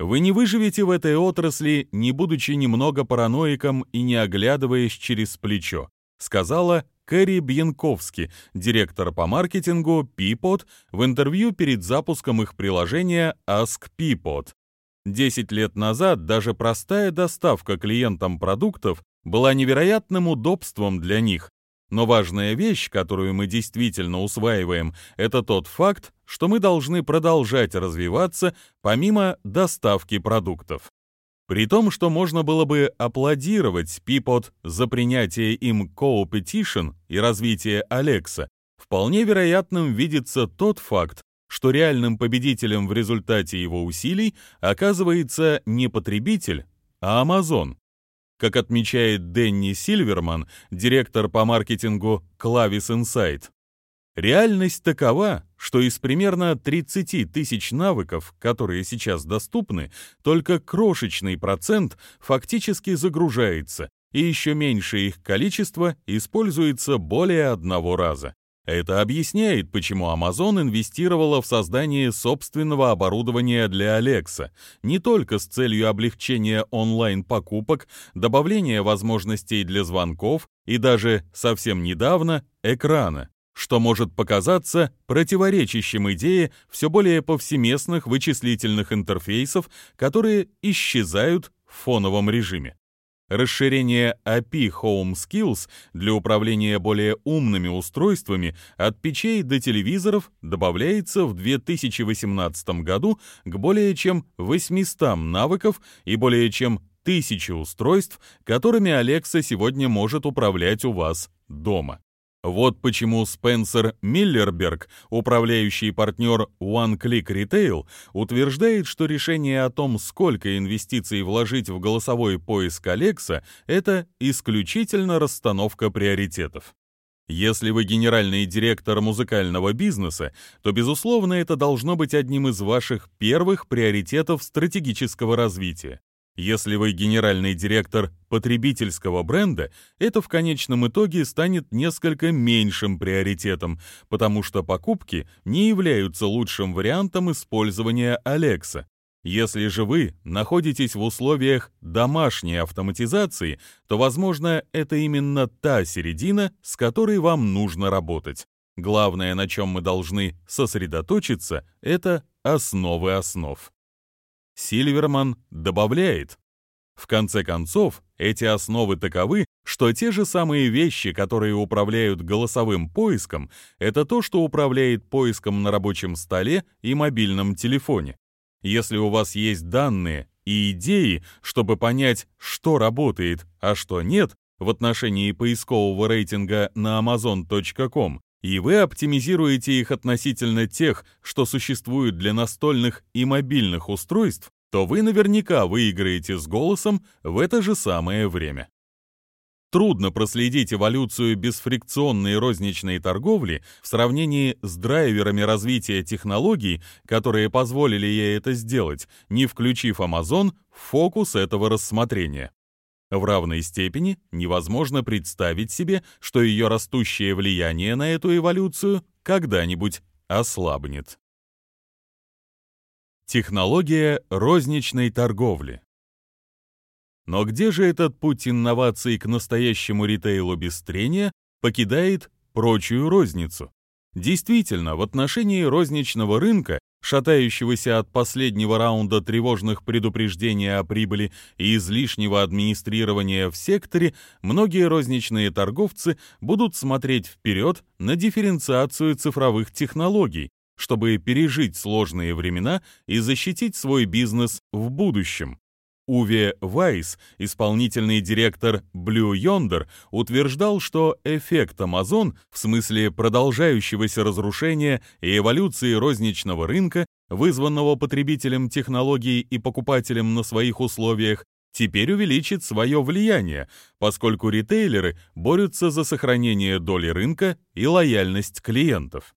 Вы не выживете в этой отрасли, не будучи немного параноиком и не оглядываясь через плечо, сказала Кэрри Бьянковски, директор по маркетингу Peapod, в интервью перед запуском их приложения Ask Peapod. Десять лет назад даже простая доставка клиентам продуктов была невероятным удобством для них, но важная вещь, которую мы действительно усваиваем, это тот факт, что мы должны продолжать развиваться помимо доставки продуктов. При том, что можно было бы аплодировать Пипот за принятие им Co-Petition и развитие Алекса, вполне вероятным видится тот факт, что реальным победителем в результате его усилий оказывается не потребитель, а Amazon. Как отмечает Дэнни Сильверман, директор по маркетингу Clavis Insight, реальность такова, что из примерно 30 тысяч навыков, которые сейчас доступны, только крошечный процент фактически загружается, и еще меньшее их количество используется более одного раза. Это объясняет, почему Amazon инвестировала в создание собственного оборудования для Alexa, не только с целью облегчения онлайн-покупок, добавления возможностей для звонков и даже совсем недавно экрана, что может показаться противоречащим идее все более повсеместных вычислительных интерфейсов, которые исчезают в фоновом режиме. Расширение API Home Skills для управления более умными устройствами от печей до телевизоров добавляется в 2018 году к более чем 800 навыков и более чем 1000 устройств, которыми Alexa сегодня может управлять у вас дома. Вот почему Спенсер Миллерберг, управляющий партнер One Click Retail, утверждает, что решение о том, сколько инвестиций вложить в голосовой поиск Alexa, это исключительно расстановка приоритетов. Если вы генеральный директор музыкального бизнеса, то, безусловно, это должно быть одним из ваших первых приоритетов стратегического развития. Если вы генеральный директор потребительского бренда, это в конечном итоге станет несколько меньшим приоритетом, потому что покупки не являются лучшим вариантом использования Alexa. Если же вы находитесь в условиях домашней автоматизации, то, возможно, это именно та середина, с которой вам нужно работать. Главное, на чем мы должны сосредоточиться, это основы основ. Сильверман добавляет, в конце концов, эти основы таковы, что те же самые вещи, которые управляют голосовым поиском, это то, что управляет поиском на рабочем столе и мобильном телефоне. Если у вас есть данные и идеи, чтобы понять, что работает, а что нет, в отношении поискового рейтинга на amazon.com, и вы оптимизируете их относительно тех, что существуют для настольных и мобильных устройств, то вы наверняка выиграете с голосом в это же самое время. Трудно проследить эволюцию бесфрикционной розничной торговли в сравнении с драйверами развития технологий, которые позволили ей это сделать, не включив Amazon в фокус этого рассмотрения. В равной степени невозможно представить себе, что ее растущее влияние на эту эволюцию когда-нибудь ослабнет. Технология розничной торговли но где же этот путь инноваций к настоящему ритейлу без трения покидает прочую розницу? Действительно, в отношении розничного рынка, шатающегося от последнего раунда тревожных предупреждений о прибыли и излишнего администрирования в секторе, многие розничные торговцы будут смотреть вперед на дифференциацию цифровых технологий, чтобы пережить сложные времена и защитить свой бизнес в будущем. Уве Вайс, исполнительный директор Blue Yonder, утверждал, что эффект Amazon в смысле продолжающегося разрушения и эволюции розничного рынка, вызванного потребителем технологий и покупателем на своих условиях, теперь увеличит свое влияние, поскольку ритейлеры борются за сохранение доли рынка и лояльность клиентов.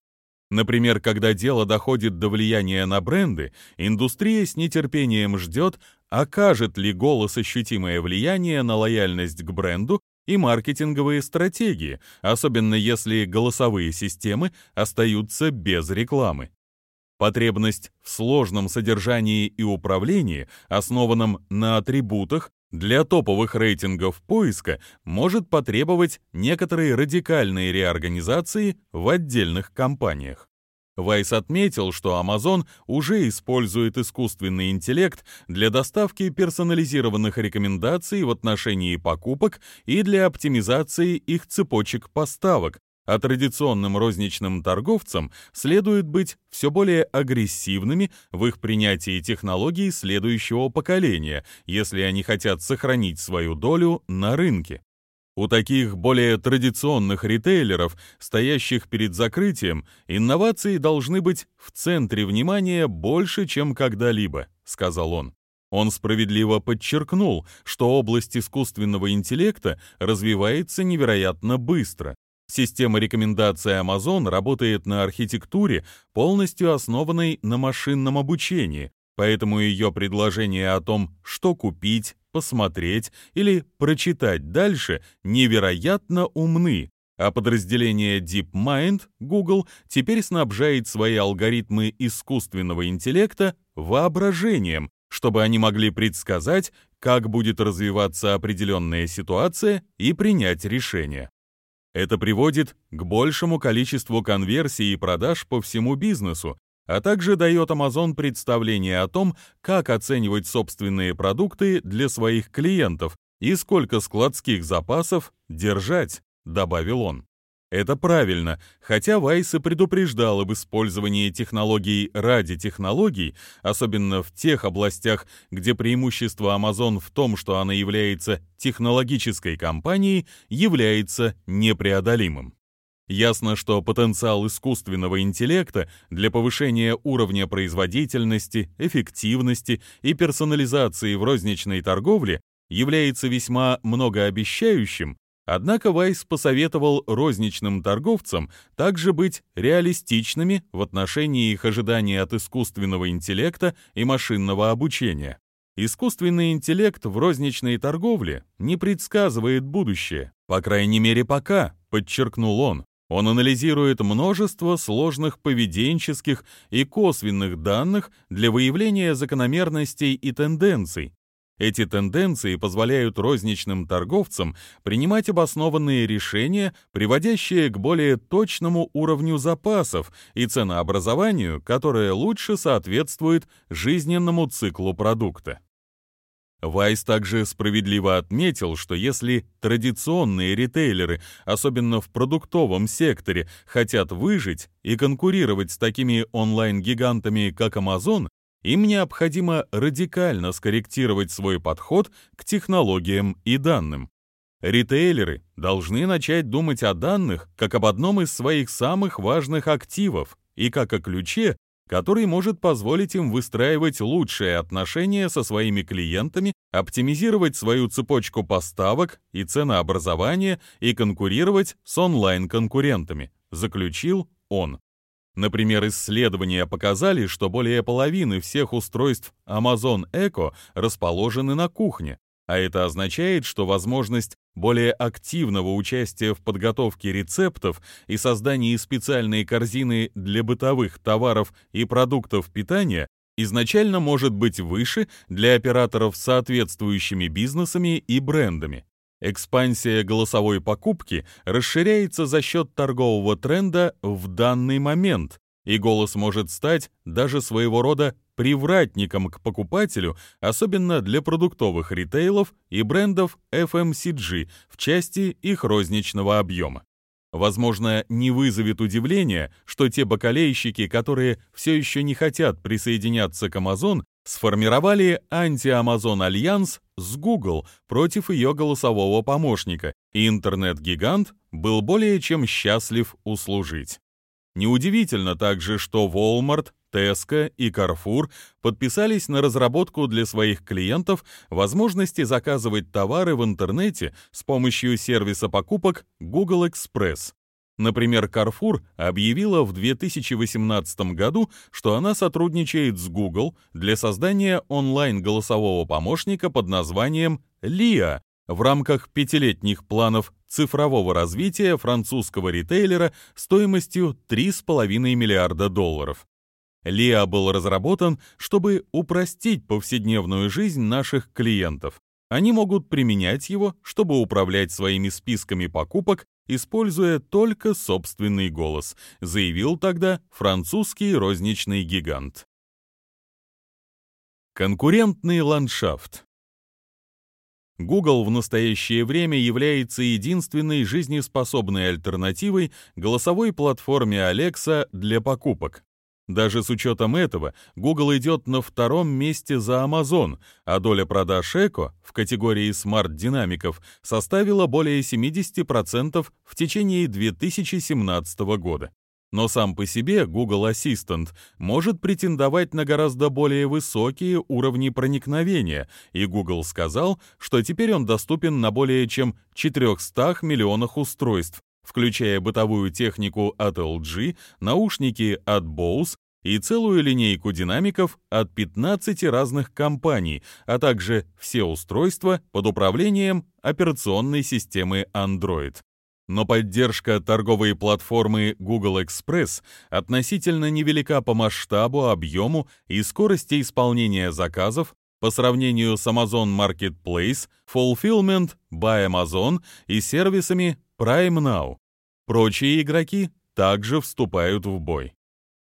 Например, когда дело доходит до влияния на бренды, индустрия с нетерпением ждет, окажет ли голос ощутимое влияние на лояльность к бренду и маркетинговые стратегии, особенно если голосовые системы остаются без рекламы. Потребность в сложном содержании и управлении, основанном на атрибутах, для топовых рейтингов поиска может потребовать некоторые радикальные реорганизации в отдельных компаниях. Вайс отметил, что Amazon уже использует искусственный интеллект для доставки персонализированных рекомендаций в отношении покупок и для оптимизации их цепочек поставок, а традиционным розничным торговцам следует быть все более агрессивными в их принятии технологий следующего поколения, если они хотят сохранить свою долю на рынке. У таких более традиционных ритейлеров, стоящих перед закрытием, инновации должны быть в центре внимания больше, чем когда-либо, сказал он. Он справедливо подчеркнул, что область искусственного интеллекта развивается невероятно быстро. Система рекомендаций Amazon работает на архитектуре, полностью основанной на машинном обучении, поэтому ее предложения о том, что купить, посмотреть или прочитать дальше, невероятно умны, а подразделение DeepMind Google теперь снабжает свои алгоритмы искусственного интеллекта воображением, чтобы они могли предсказать, как будет развиваться определенная ситуация и принять решение. Это приводит к большему количеству конверсий и продаж по всему бизнесу, а также дает Amazon представление о том, как оценивать собственные продукты для своих клиентов и сколько складских запасов держать, добавил он. Это правильно, хотя Вайс и предупреждал об использовании технологий ради технологий, особенно в тех областях, где преимущество Amazon в том, что она является технологической компанией, является непреодолимым. Ясно, что потенциал искусственного интеллекта для повышения уровня производительности, эффективности и персонализации в розничной торговле является весьма многообещающим, однако Вайс посоветовал розничным торговцам также быть реалистичными в отношении их ожиданий от искусственного интеллекта и машинного обучения. Искусственный интеллект в розничной торговле не предсказывает будущее, по крайней мере пока, подчеркнул он. Он анализирует множество сложных поведенческих и косвенных данных для выявления закономерностей и тенденций. Эти тенденции позволяют розничным торговцам принимать обоснованные решения, приводящие к более точному уровню запасов и ценообразованию, которое лучше соответствует жизненному циклу продукта. Вайс также справедливо отметил, что если традиционные ритейлеры, особенно в продуктовом секторе, хотят выжить и конкурировать с такими онлайн-гигантами, как Amazon, им необходимо радикально скорректировать свой подход к технологиям и данным. Ритейлеры должны начать думать о данных как об одном из своих самых важных активов и как о ключе, который может позволить им выстраивать лучшие отношения со своими клиентами, оптимизировать свою цепочку поставок и ценообразования и конкурировать с онлайн-конкурентами, заключил он. Например, исследования показали, что более половины всех устройств Amazon Echo расположены на кухне, а это означает, что возможность более активного участия в подготовке рецептов и создании специальной корзины для бытовых товаров и продуктов питания изначально может быть выше для операторов с соответствующими бизнесами и брендами. Экспансия голосовой покупки расширяется за счет торгового тренда в данный момент, и голос может стать даже своего рода привратником к покупателю, особенно для продуктовых ритейлов и брендов FMCG в части их розничного объема. Возможно, не вызовет удивления, что те бакалейщики, которые все еще не хотят присоединяться к Amazon, сформировали анти-Амазон альянс с Google против ее голосового помощника, и интернет-гигант был более чем счастлив услужить. Неудивительно также, что Walmart, Tesco и Carrefour подписались на разработку для своих клиентов возможности заказывать товары в интернете с помощью сервиса покупок Google Express. Например, Carrefour объявила в 2018 году, что она сотрудничает с Google для создания онлайн-голосового помощника под названием Lia, в рамках пятилетних планов цифрового развития французского ритейлера стоимостью 3,5 миллиарда долларов. Лиа был разработан, чтобы упростить повседневную жизнь наших клиентов. Они могут применять его, чтобы управлять своими списками покупок, используя только собственный голос, заявил тогда французский розничный гигант. Конкурентный ландшафт Google в настоящее время является единственной жизнеспособной альтернативой голосовой платформе Alexa для покупок. Даже с учетом этого, Google идет на втором месте за Amazon, а доля продаж Echo в категории смарт-динамиков составила более 70% в течение 2017 года. Но сам по себе Google Assistant может претендовать на гораздо более высокие уровни проникновения, и Google сказал, что теперь он доступен на более чем 400 миллионах устройств, включая бытовую технику от LG, наушники от Bose и целую линейку динамиков от 15 разных компаний, а также все устройства под управлением операционной системы Android. Но поддержка торговой платформы Google Express относительно невелика по масштабу, объему и скорости исполнения заказов по сравнению с Amazon Marketplace, Fulfillment by Amazon и сервисами Prime Now. Прочие игроки также вступают в бой.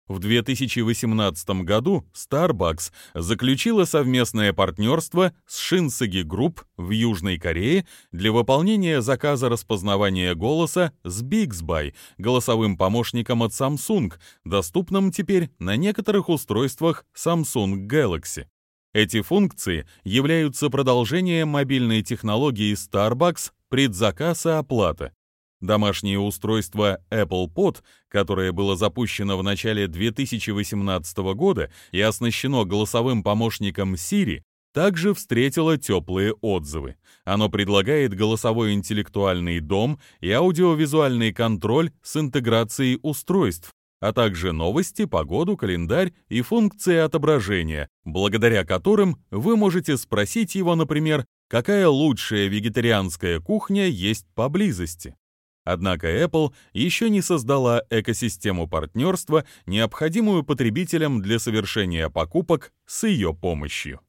В 2018 году Starbucks заключила совместное партнерство с Shinsegae Group в Южной Корее для выполнения заказа распознавания голоса с Bixby, голосовым помощником от Samsung, доступным теперь на некоторых устройствах Samsung Galaxy. Эти функции являются продолжением мобильной технологии Starbucks предзаказ и оплата. Домашнее устройство Apple Pod, которое было запущено в начале 2018 года и оснащено голосовым помощником Siri, также встретило теплые отзывы. Оно предлагает голосовой интеллектуальный дом и аудиовизуальный контроль с интеграцией устройств, а также новости, погоду, календарь и функции отображения, благодаря которым вы можете спросить его, например, какая лучшая вегетарианская кухня есть поблизости. Однако Apple еще не создала экосистему партнерства, необходимую потребителям для совершения покупок с ее помощью.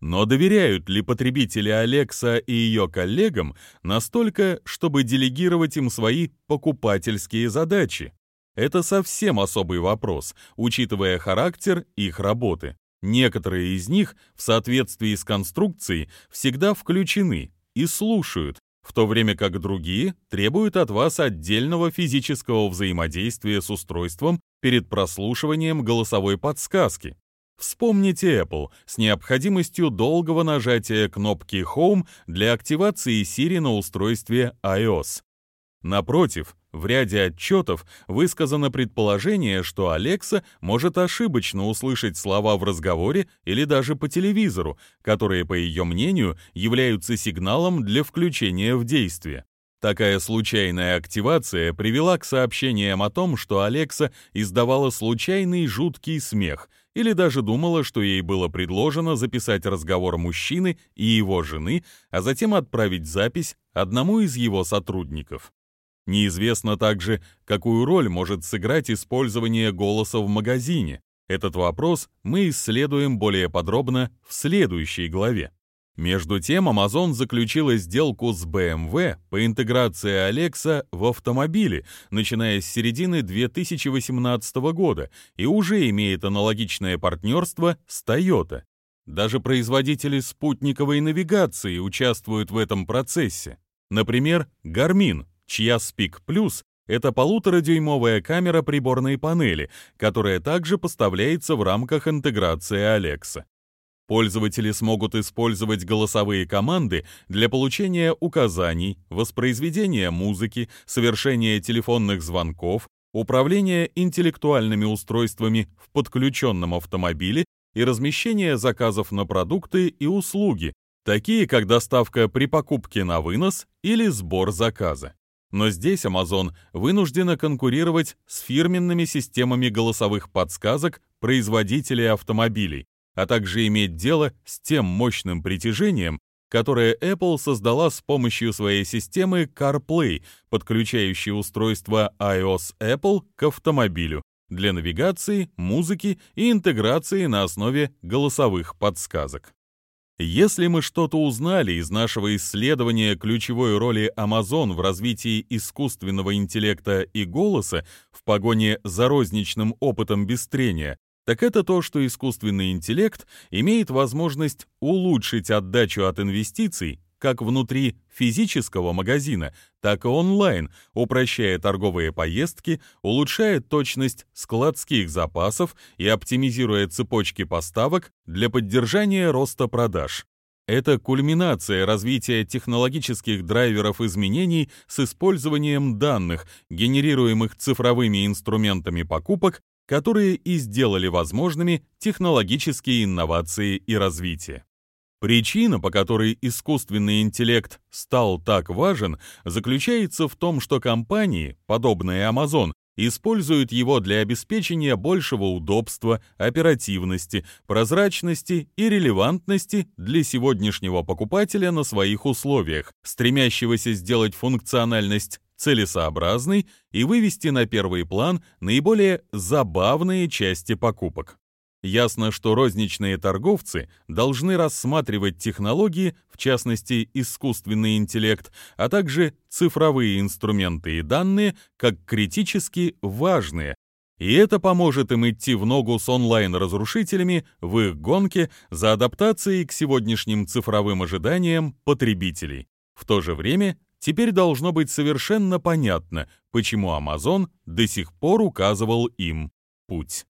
Но доверяют ли потребители Alexa и ее коллегам настолько, чтобы делегировать им свои покупательские задачи? Это совсем особый вопрос, учитывая характер их работы. Некоторые из них в соответствии с конструкцией всегда включены и слушают, в то время как другие требуют от вас отдельного физического взаимодействия с устройством перед прослушиванием голосовой подсказки. Вспомните Apple с необходимостью долгого нажатия кнопки Home для активации Siri на устройстве iOS. Напротив, в ряде отчетов высказано предположение, что Алекса может ошибочно услышать слова в разговоре или даже по телевизору, которые, по ее мнению, являются сигналом для включения в действие. Такая случайная активация привела к сообщениям о том, что Алекса издавала случайный жуткий смех или даже думала, что ей было предложено записать разговор мужчины и его жены, а затем отправить запись одному из его сотрудников. Неизвестно также, какую роль может сыграть использование голоса в магазине. Этот вопрос мы исследуем более подробно в следующей главе. Между тем, Amazon заключила сделку с BMW по интеграции Alexa в автомобиле, начиная с середины 2018 года, и уже имеет аналогичное партнерство с Toyota. Даже производители спутниковой навигации участвуют в этом процессе. Например, Garmin чья Speak Plus — это полуторадюймовая камера приборной панели, которая также поставляется в рамках интеграции Alexa. Пользователи смогут использовать голосовые команды для получения указаний, воспроизведения музыки, совершения телефонных звонков, управления интеллектуальными устройствами в подключенном автомобиле и размещения заказов на продукты и услуги, такие как доставка при покупке на вынос или сбор заказа. Но здесь Amazon вынуждена конкурировать с фирменными системами голосовых подсказок производителей автомобилей, а также иметь дело с тем мощным притяжением, которое Apple создала с помощью своей системы CarPlay, подключающей устройство iOS Apple к автомобилю для навигации, музыки и интеграции на основе голосовых подсказок. Если мы что-то узнали из нашего исследования ключевой роли Amazon в развитии искусственного интеллекта и голоса в погоне за розничным опытом без трения, так это то, что искусственный интеллект имеет возможность улучшить отдачу от инвестиций как внутри физического магазина, так и онлайн, упрощая торговые поездки, улучшает точность складских запасов и оптимизируя цепочки поставок для поддержания роста продаж. Это кульминация развития технологических драйверов изменений с использованием данных, генерируемых цифровыми инструментами покупок, которые и сделали возможными технологические инновации и развитие. Причина, по которой искусственный интеллект стал так важен, заключается в том, что компании, подобные Amazon, используют его для обеспечения большего удобства, оперативности, прозрачности и релевантности для сегодняшнего покупателя на своих условиях, стремящегося сделать функциональность целесообразной и вывести на первый план наиболее забавные части покупок. Ясно, что розничные торговцы должны рассматривать технологии, в частности искусственный интеллект, а также цифровые инструменты и данные, как критически важные, и это поможет им идти в ногу с онлайн-разрушителями в их гонке за адаптацией к сегодняшним цифровым ожиданиям потребителей. В то же время теперь должно быть совершенно понятно, почему Amazon до сих пор указывал им путь.